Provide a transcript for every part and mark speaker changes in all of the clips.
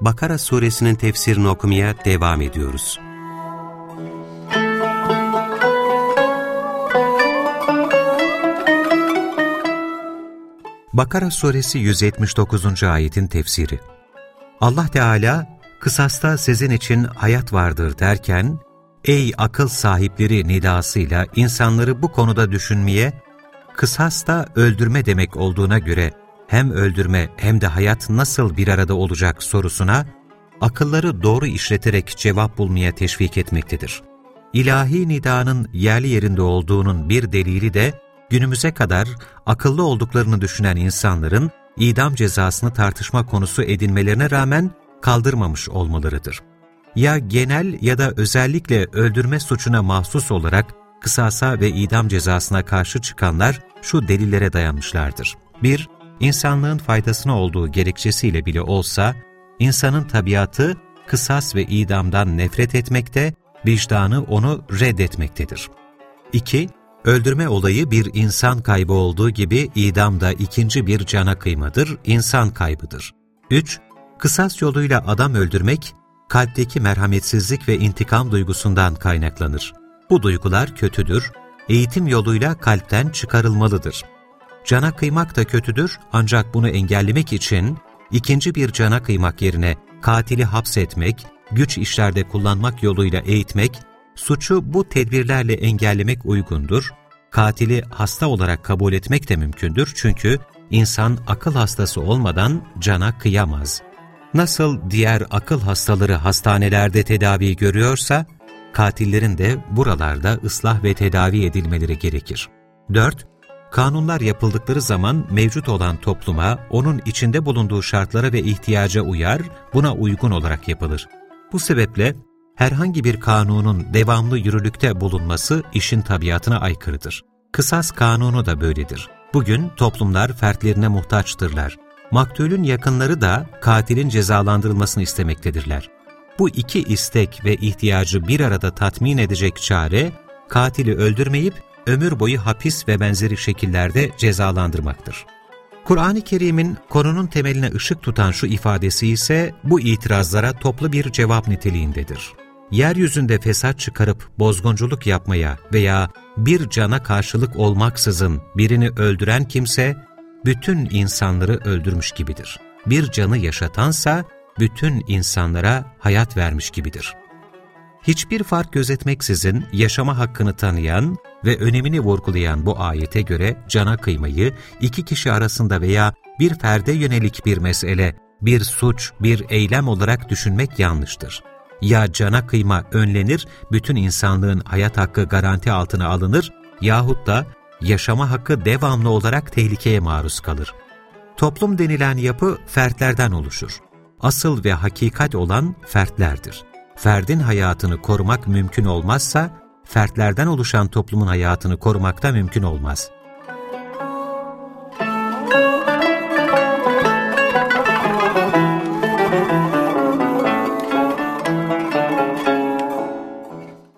Speaker 1: Bakara suresinin tefsirini okumaya devam ediyoruz. Bakara suresi 179. ayetin tefsiri Allah Teala, kısasta sizin için hayat vardır derken, ey akıl sahipleri nidasıyla insanları bu konuda düşünmeye, kısas da öldürme demek olduğuna göre, hem öldürme hem de hayat nasıl bir arada olacak sorusuna, akılları doğru işleterek cevap bulmaya teşvik etmektedir. İlahi nidanın yerli yerinde olduğunun bir delili de, günümüze kadar akıllı olduklarını düşünen insanların idam cezasını tartışma konusu edinmelerine rağmen kaldırmamış olmalarıdır. Ya genel ya da özellikle öldürme suçuna mahsus olarak kısasa ve idam cezasına karşı çıkanlar şu delillere dayanmışlardır. 1- insanlığın faydasına olduğu gerekçesiyle bile olsa, insanın tabiatı kısas ve idamdan nefret etmekte, vicdanı onu reddetmektedir. 2. Öldürme olayı bir insan kaybı olduğu gibi idam da ikinci bir cana kıymadır, insan kaybıdır. 3. Kısas yoluyla adam öldürmek, kalpteki merhametsizlik ve intikam duygusundan kaynaklanır. Bu duygular kötüdür, eğitim yoluyla kalpten çıkarılmalıdır. Cana kıymak da kötüdür ancak bunu engellemek için ikinci bir cana kıymak yerine katili hapsetmek, güç işlerde kullanmak yoluyla eğitmek, suçu bu tedbirlerle engellemek uygundur. Katili hasta olarak kabul etmek de mümkündür çünkü insan akıl hastası olmadan cana kıyamaz. Nasıl diğer akıl hastaları hastanelerde tedavi görüyorsa, katillerin de buralarda ıslah ve tedavi edilmeleri gerekir. 4. Kanunlar yapıldıkları zaman mevcut olan topluma, onun içinde bulunduğu şartlara ve ihtiyaca uyar, buna uygun olarak yapılır. Bu sebeple herhangi bir kanunun devamlı yürürlükte bulunması işin tabiatına aykırıdır. Kısas kanunu da böyledir. Bugün toplumlar fertlerine muhtaçtırlar. Maktulün yakınları da katilin cezalandırılmasını istemektedirler. Bu iki istek ve ihtiyacı bir arada tatmin edecek çare, katili öldürmeyip ömür boyu hapis ve benzeri şekillerde cezalandırmaktır. Kur'an-ı Kerim'in konunun temeline ışık tutan şu ifadesi ise bu itirazlara toplu bir cevap niteliğindedir. Yeryüzünde fesat çıkarıp bozgunculuk yapmaya veya bir cana karşılık olmaksızın birini öldüren kimse, bütün insanları öldürmüş gibidir. Bir canı yaşatansa, bütün insanlara hayat vermiş gibidir. Hiçbir fark gözetmeksizin yaşama hakkını tanıyan ve önemini vurgulayan bu ayete göre cana kıymayı iki kişi arasında veya bir ferde yönelik bir mesele, bir suç, bir eylem olarak düşünmek yanlıştır. Ya cana kıyma önlenir, bütün insanlığın hayat hakkı garanti altına alınır yahut da yaşama hakkı devamlı olarak tehlikeye maruz kalır. Toplum denilen yapı fertlerden oluşur. Asıl ve hakikat olan fertlerdir. Ferdin hayatını korumak mümkün olmazsa, fertlerden oluşan toplumun hayatını korumak da mümkün olmaz.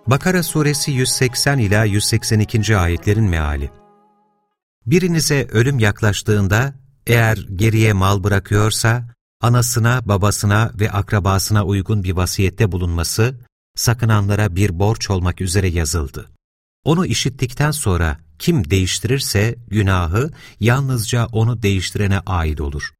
Speaker 1: Bakara suresi 180 ila 182. ayetlerin meali. Birinize ölüm yaklaştığında eğer geriye mal bırakıyorsa anasına, babasına ve akrabasına uygun bir vasiyette bulunması, sakınanlara bir borç olmak üzere yazıldı. Onu işittikten sonra kim değiştirirse günahı yalnızca onu değiştirene ait olur.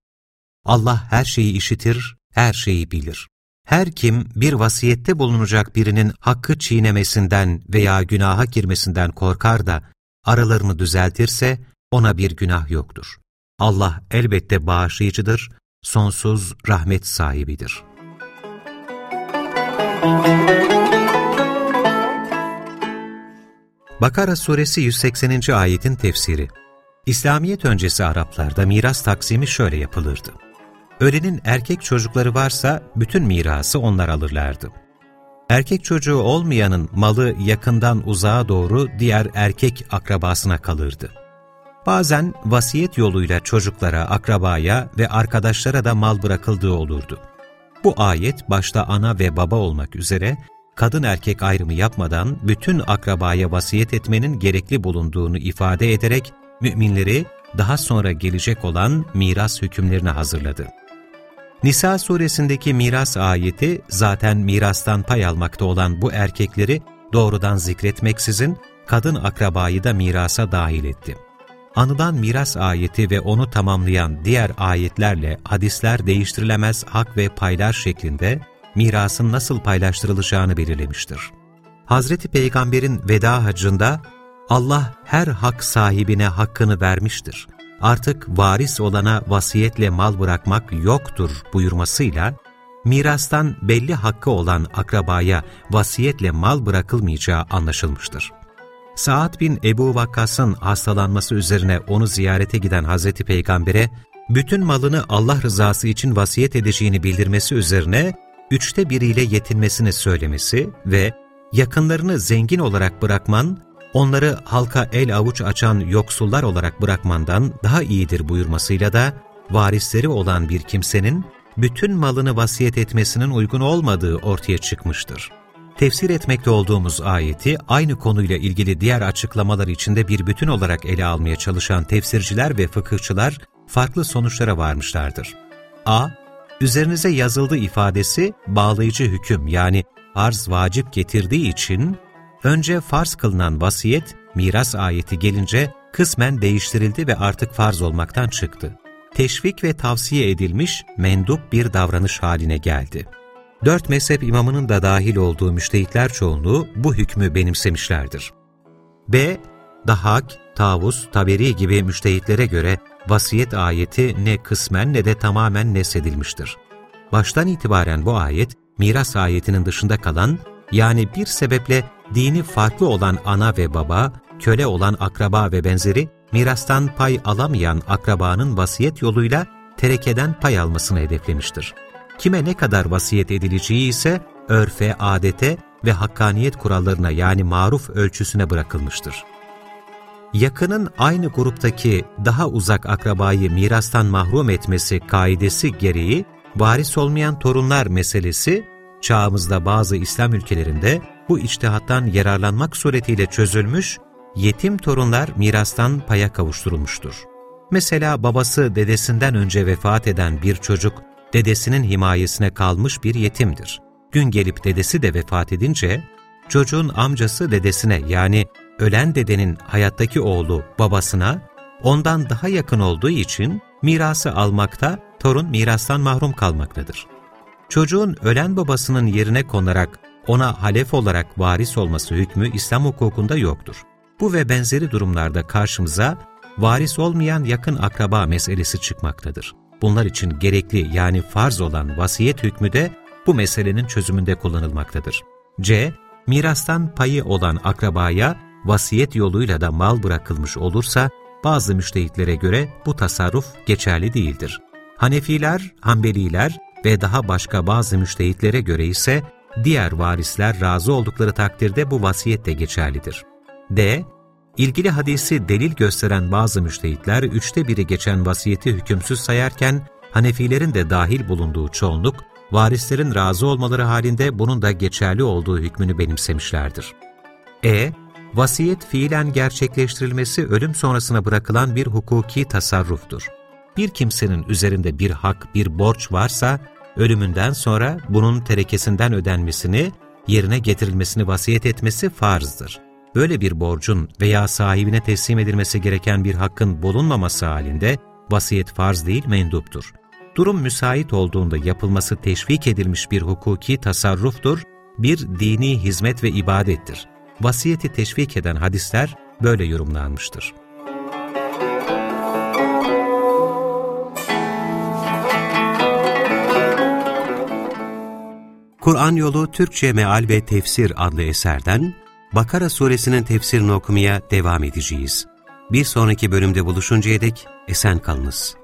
Speaker 1: Allah her şeyi işitir, her şeyi bilir. Her kim bir vasiyette bulunacak birinin hakkı çiğnemesinden veya günaha girmesinden korkar da aralarını düzeltirse ona bir günah yoktur. Allah elbette bağışlayıcıdır, sonsuz rahmet sahibidir. Bakara suresi 180. ayetin tefsiri İslamiyet öncesi Araplarda miras taksimi şöyle yapılırdı. Ölenin erkek çocukları varsa bütün mirası onlar alırlardı. Erkek çocuğu olmayanın malı yakından uzağa doğru diğer erkek akrabasına kalırdı. Bazen vasiyet yoluyla çocuklara, akrabaya ve arkadaşlara da mal bırakıldığı olurdu. Bu ayet başta ana ve baba olmak üzere kadın erkek ayrımı yapmadan bütün akrabaya vasiyet etmenin gerekli bulunduğunu ifade ederek müminleri daha sonra gelecek olan miras hükümlerine hazırladı. Nisa suresindeki miras ayeti zaten mirastan pay almakta olan bu erkekleri doğrudan zikretmeksizin kadın akrabayı da mirasa dahil etti. Anıdan miras ayeti ve onu tamamlayan diğer ayetlerle hadisler değiştirilemez hak ve paylar şeklinde mirasın nasıl paylaştırılacağını belirlemiştir. Hazreti Peygamber'in veda hacında Allah her hak sahibine hakkını vermiştir. Artık varis olana vasiyetle mal bırakmak yoktur buyurmasıyla, mirastan belli hakkı olan akrabaya vasiyetle mal bırakılmayacağı anlaşılmıştır. Saad bin Ebu Vakkas'ın hastalanması üzerine onu ziyarete giden Hazreti Peygamber'e, bütün malını Allah rızası için vasiyet edeceğini bildirmesi üzerine üçte biriyle yetinmesini söylemesi ve yakınlarını zengin olarak bırakman, onları halka el avuç açan yoksullar olarak bırakmandan daha iyidir buyurmasıyla da varisleri olan bir kimsenin bütün malını vasiyet etmesinin uygun olmadığı ortaya çıkmıştır. Tefsir etmekte olduğumuz ayeti aynı konuyla ilgili diğer açıklamalar içinde bir bütün olarak ele almaya çalışan tefsirciler ve fıkıhçılar farklı sonuçlara varmışlardır. A. Üzerinize yazıldı ifadesi bağlayıcı hüküm yani farz vacip getirdiği için önce farz kılınan vasiyet miras ayeti gelince kısmen değiştirildi ve artık farz olmaktan çıktı. Teşvik ve tavsiye edilmiş mendup bir davranış haline geldi. Dört mezhep imamının da dahil olduğu müştehitler çoğunluğu bu hükmü benimsemişlerdir. B. Dahak, Tavus, Taberi gibi müştehitlere göre vasiyet ayeti ne kısmen ne de tamamen nesedilmiştir. Baştan itibaren bu ayet, miras ayetinin dışında kalan, yani bir sebeple dini farklı olan ana ve baba, köle olan akraba ve benzeri, mirastan pay alamayan akrabanın vasiyet yoluyla terekeden pay almasını hedeflemiştir. Kime ne kadar vasiyet edileceği ise örfe, adete ve hakkaniyet kurallarına yani maruf ölçüsüne bırakılmıştır. Yakının aynı gruptaki daha uzak akrabayı mirastan mahrum etmesi kaidesi gereği varis olmayan torunlar meselesi çağımızda bazı İslam ülkelerinde bu içtihattan yararlanmak suretiyle çözülmüş, yetim torunlar mirastan paya kavuşturulmuştur. Mesela babası dedesinden önce vefat eden bir çocuk dedesinin himayesine kalmış bir yetimdir. Gün gelip dedesi de vefat edince, çocuğun amcası dedesine yani ölen dedenin hayattaki oğlu babasına, ondan daha yakın olduğu için mirası almakta, torun mirastan mahrum kalmaktadır. Çocuğun ölen babasının yerine konarak ona halef olarak varis olması hükmü İslam hukukunda yoktur. Bu ve benzeri durumlarda karşımıza varis olmayan yakın akraba meselesi çıkmaktadır. Bunlar için gerekli yani farz olan vasiyet hükmü de bu meselenin çözümünde kullanılmaktadır. C. Mirastan payı olan akrabaya vasiyet yoluyla da mal bırakılmış olursa bazı müştehitlere göre bu tasarruf geçerli değildir. Hanefiler, Hanbeliler ve daha başka bazı müştehitlere göre ise diğer varisler razı oldukları takdirde bu vasiyet de geçerlidir. D. İlgili hadisi delil gösteren bazı müştehitler üçte biri geçen vasiyeti hükümsüz sayarken Hanefilerin de dahil bulunduğu çoğunluk, varislerin razı olmaları halinde bunun da geçerli olduğu hükmünü benimsemişlerdir. E. Vasiyet fiilen gerçekleştirilmesi ölüm sonrasına bırakılan bir hukuki tasarruftur. Bir kimsenin üzerinde bir hak, bir borç varsa, ölümünden sonra bunun terekesinden ödenmesini, yerine getirilmesini vasiyet etmesi farzdır böyle bir borcun veya sahibine teslim edilmesi gereken bir hakkın bulunmaması halinde vasiyet farz değil menduptur. Durum müsait olduğunda yapılması teşvik edilmiş bir hukuki tasarruftur, bir dini hizmet ve ibadettir. Vasiyeti teşvik eden hadisler böyle yorumlanmıştır. Kur'an Yolu Türkçe Meal ve Tefsir adlı eserden Bakara suresinin tefsirini okumaya devam edeceğiz. Bir sonraki bölümde buluşuncaya dek esen kalınız.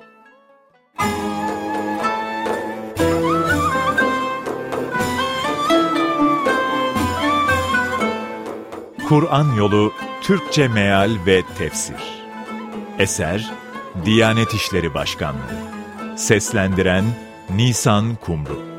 Speaker 2: Kur'an Yolu Türkçe Meal ve Tefsir Eser Diyanet İşleri Başkanlığı Seslendiren Nisan Kumru